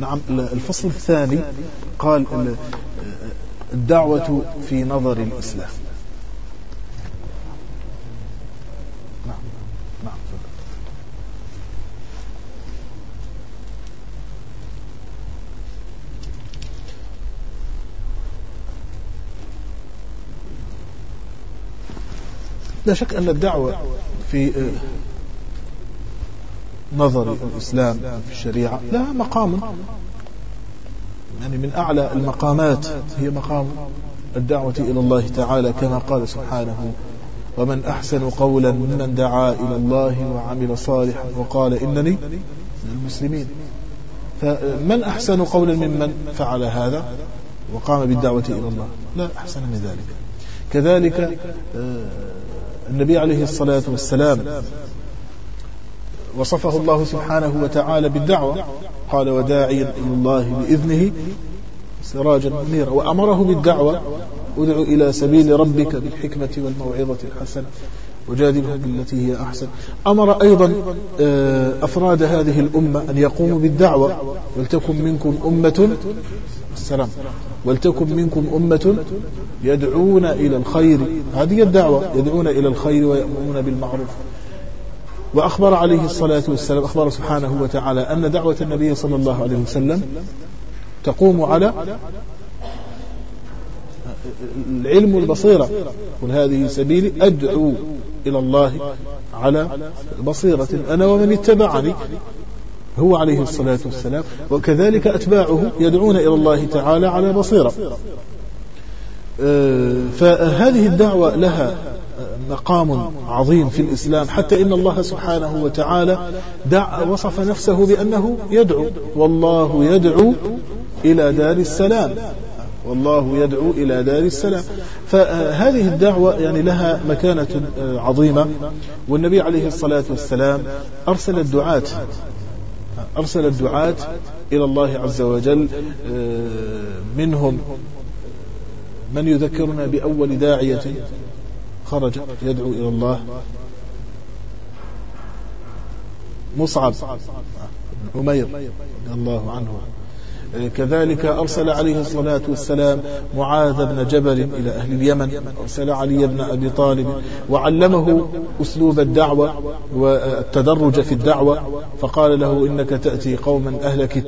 نعم الفصل الثاني قال الدعوة في نظر الإسلام. نعم نعم لا شك أن الدعوة في نظر الإسلام في الشريعة لها مقام. يعني من أعلى المقامات هي مقام الدعوة إلى الله تعالى كما قال سبحانه ومن أحسن قولا ممن دعا إلى الله وعمل صالحا وقال إنني من المسلمين فمن أحسن قولا ممن فعل هذا وقام بالدعوة إلى الله؟ لا أحسن من ذلك. كذلك آه، النبي عليه الصلاة والسلام وصفه الله سبحانه وتعالى بالدعوة. قال وداعيا إلى الله بإذنه سراجا منيرا. وأمره بالدعوة ادع إلى سبيل ربك بالحكمة والموعظة الحسنة وجادلهم بالتي هي أحسن. أمر أيضا آه، أفراد هذه الأمة أن يقوموا بالدعوة ولتكن منكم أمة السلام. ولتكن منكم أمة يدعون إلى الخير. هذه الدعوة يدعون إلى الخير ويأمرون بالمعروف. وأخبر عليه الصلاة والسلام أخبر سبحانه وتعالى أن دعوة النبي صلى الله عليه وسلم تقوم على العلم والبصيرة قل هذه سبيلي أدعو إلى الله على بصيرة أنا ومن اتبعني هو عليه الصلاة والسلام وكذلك أتباعه يدعون إلى الله تعالى على بصيرة. آه، فهذه الدعوة لها مقام عظيم في الإسلام حتى إن الله سبحانه وتعالى دع وصف نفسه بأنه يدعو والله يدعو إلى دار السلام. والله يدعو إلى دار السلام. فهذه الدعوة يعني لها مكانة عظيمة. والنبي عليه الصلاة والسلام أرسل الدعاة أرسل الدعاة إلى الله عز وجل منهم من يذكرنا بأول داعية. خرج يدعو إلى الله. مصعب عمير رضي الله عنه. كذلك أرسل عليه الصلاة والسلام معاذ بن جبل إلى أهل اليمن. أرسل علي بن أبي طالب وعلمه أسلوب الدعوة والتدرج في الدعوة. فقال له إنك تأتي قوما أهل كتاب